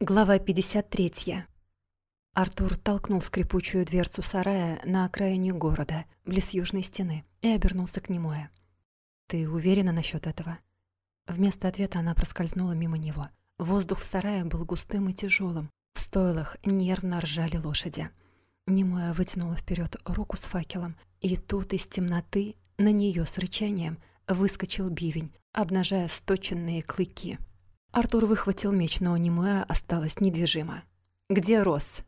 Глава 53. Артур толкнул скрипучую дверцу сарая на окраине города, близ южной стены, и обернулся к Немое. «Ты уверена насчет этого?» Вместо ответа она проскользнула мимо него. Воздух в сарае был густым и тяжелым. В стойлах нервно ржали лошади. Немоя вытянула вперед руку с факелом, и тут из темноты на нее с рычанием выскочил бивень, обнажая сточенные клыки. Артур выхватил меч, но Немуэ осталась недвижима. «Где Рос?»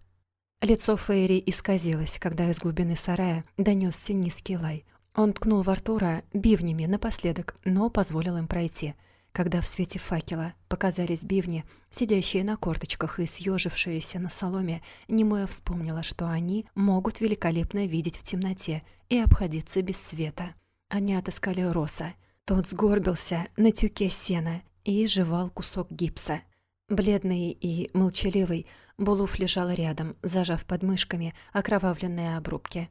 Лицо Фейри исказилось, когда из глубины сарая донесся низкий лай. Он ткнул в Артура бивнями напоследок, но позволил им пройти. Когда в свете факела показались бивни, сидящие на корточках и съежившиеся на соломе, Немоя вспомнила, что они могут великолепно видеть в темноте и обходиться без света. Они отыскали Роса. Тот сгорбился на тюке сена и жевал кусок гипса. Бледный и молчаливый, Булуф лежал рядом, зажав под мышками окровавленные обрубки.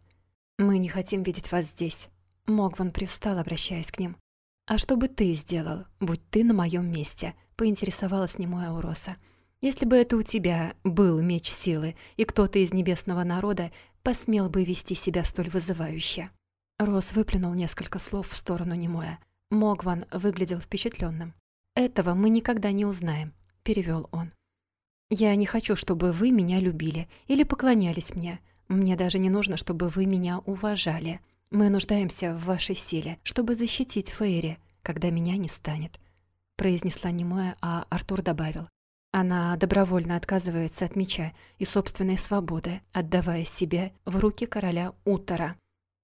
«Мы не хотим видеть вас здесь». Могван привстал, обращаясь к ним. «А что бы ты сделал, будь ты на моем месте?» — поинтересовалась немое Уроса. «Если бы это у тебя был меч силы, и кто-то из небесного народа посмел бы вести себя столь вызывающе». Рос выплюнул несколько слов в сторону немоя. Могван выглядел впечатленным. «Этого мы никогда не узнаем», — перевел он. «Я не хочу, чтобы вы меня любили или поклонялись мне. Мне даже не нужно, чтобы вы меня уважали. Мы нуждаемся в вашей силе, чтобы защитить Фейри, когда меня не станет», — произнесла немое, а Артур добавил. Она добровольно отказывается от меча и собственной свободы, отдавая себя в руки короля Утора.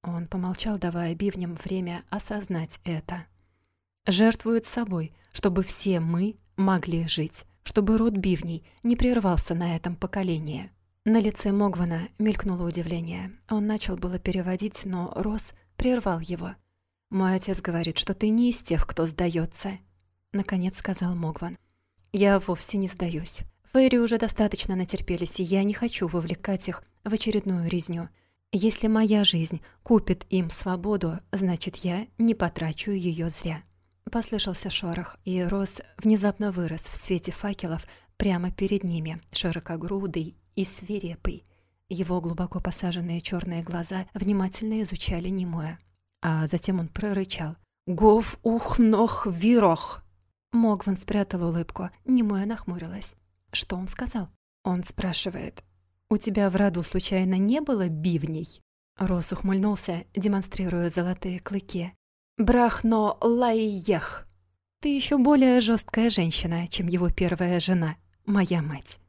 Он помолчал, давая бивням время осознать это. «Жертвует собой, чтобы все мы могли жить, чтобы род бивней не прервался на этом поколении. На лице Могвана мелькнуло удивление. Он начал было переводить, но Рос прервал его. «Мой отец говорит, что ты не из тех, кто сдается», — наконец сказал Могван. «Я вовсе не сдаюсь. Фейри уже достаточно натерпелись, и я не хочу вовлекать их в очередную резню. Если моя жизнь купит им свободу, значит, я не потрачу ее зря». Послышался шорох, и Рос внезапно вырос в свете факелов прямо перед ними, широкогрудый и свирепый. Его глубоко посаженные черные глаза внимательно изучали немое. А затем он прорычал. «Гов ух нох вирох!» Могван спрятал улыбку, немое нахмурилась. Что он сказал? Он спрашивает. «У тебя в роду случайно не было бивней?» Рос ухмыльнулся, демонстрируя золотые клыки. Брахно Лайех. Ты еще более жесткая женщина, чем его первая жена, моя мать.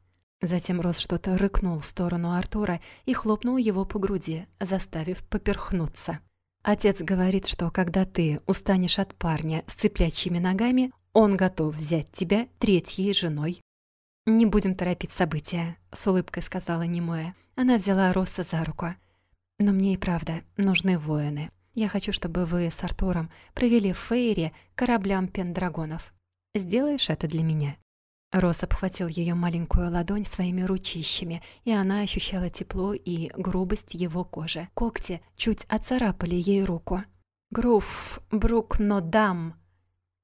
Затем Рос что-то рыкнул в сторону Артура и хлопнул его по груди, заставив поперхнуться. Отец говорит, что когда ты устанешь от парня с цыплячьими ногами, он готов взять тебя третьей женой. «Не будем торопить события», — с улыбкой сказала Немоя. Она взяла Росса за руку. «Но мне и правда нужны воины. Я хочу, чтобы вы с Артуром провели в Фейре кораблям пендрагонов. Сделаешь это для меня?» Рос обхватил ее маленькую ладонь своими ручищами, и она ощущала тепло и грубость его кожи. Когти чуть отцарапали ей руку. «Груф, брук, но дам!»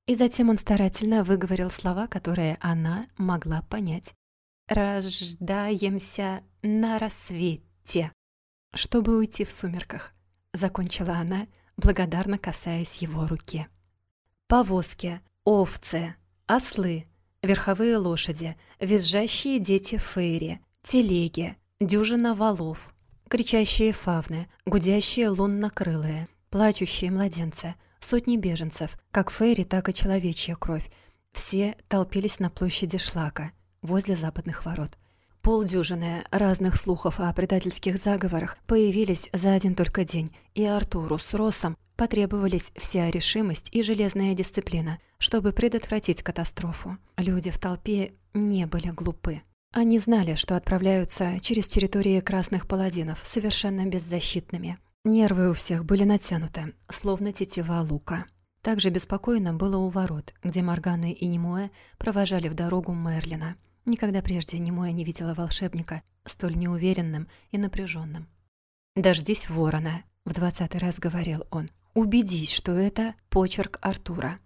И затем он старательно выговорил слова, которые она могла понять. «Рождаемся на рассвете», чтобы уйти в сумерках. — закончила она, благодарно касаясь его руки. Повозки, овцы, ослы, верховые лошади, визжащие дети фейри, телеги, дюжина валов, кричащие фавны, гудящие луннокрылые, плачущие младенцы, сотни беженцев, как фейри, так и человечья кровь. Все толпились на площади Шлака, возле западных ворот. Полдюжины разных слухов о предательских заговорах появились за один только день, и Артуру с Росом потребовались вся решимость и железная дисциплина, чтобы предотвратить катастрофу. Люди в толпе не были глупы. Они знали, что отправляются через территории красных паладинов, совершенно беззащитными. Нервы у всех были натянуты, словно тетива лука. Также беспокойно было у ворот, где Морганы и Немуэ провожали в дорогу Мерлина. Никогда прежде Немоя не видела волшебника столь неуверенным и напряженным. «Дождись ворона», — в двадцатый раз говорил он. «Убедись, что это почерк Артура».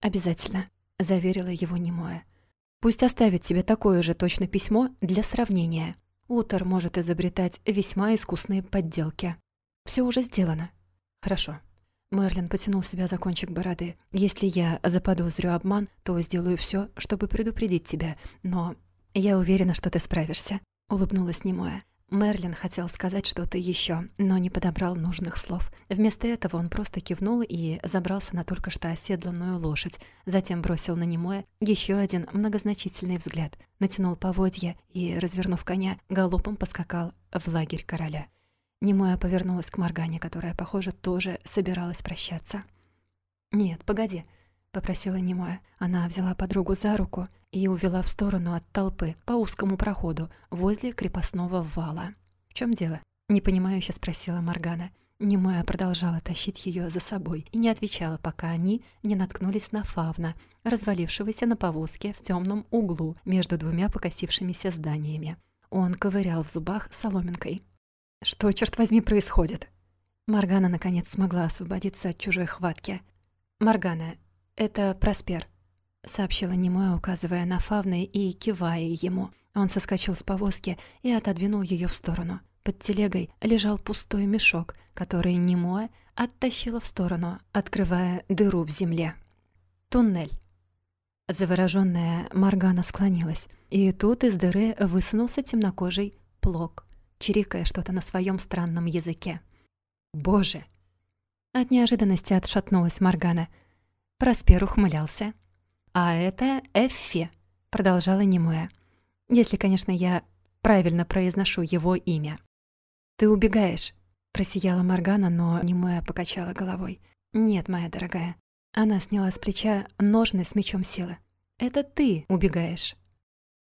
«Обязательно», — заверила его Немоя. Пусть оставит себе такое же точно письмо для сравнения. Утер может изобретать весьма искусные подделки. Все уже сделано. Хорошо. Мерлин потянул себя за кончик бороды. «Если я заподозрю обман, то сделаю все, чтобы предупредить тебя, но я уверена, что ты справишься», — улыбнулась немоя. Мерлин хотел сказать что-то еще, но не подобрал нужных слов. Вместо этого он просто кивнул и забрался на только что оседланную лошадь, затем бросил на немое еще один многозначительный взгляд, натянул поводья и, развернув коня, галопом поскакал в лагерь короля. Немоя повернулась к Моргане, которая, похоже, тоже собиралась прощаться. «Нет, погоди», — попросила Немоя. Она взяла подругу за руку и увела в сторону от толпы по узкому проходу возле крепостного вала. «В чем дело?» — непонимающе спросила Моргана. Немоя продолжала тащить ее за собой и не отвечала, пока они не наткнулись на Фавна, развалившегося на повозке в темном углу между двумя покосившимися зданиями. Он ковырял в зубах соломинкой. «Что, черт возьми, происходит?» Моргана наконец смогла освободиться от чужой хватки. «Моргана, это Проспер», — сообщила Немоя, указывая на Фавны и кивая ему. Он соскочил с повозки и отодвинул ее в сторону. Под телегой лежал пустой мешок, который Немоя оттащила в сторону, открывая дыру в земле. Туннель. Заворожённая Маргана склонилась, и тут из дыры высунулся темнокожий плок, чирикая что-то на своем странном языке. «Боже!» От неожиданности отшатнулась Маргана. Проспер ухмылялся. «А это Эффи», — продолжала Немоя. «Если, конечно, я правильно произношу его имя». «Ты убегаешь», — просияла Моргана, но Немоя покачала головой. «Нет, моя дорогая». Она сняла с плеча ножны с мечом силы. «Это ты убегаешь».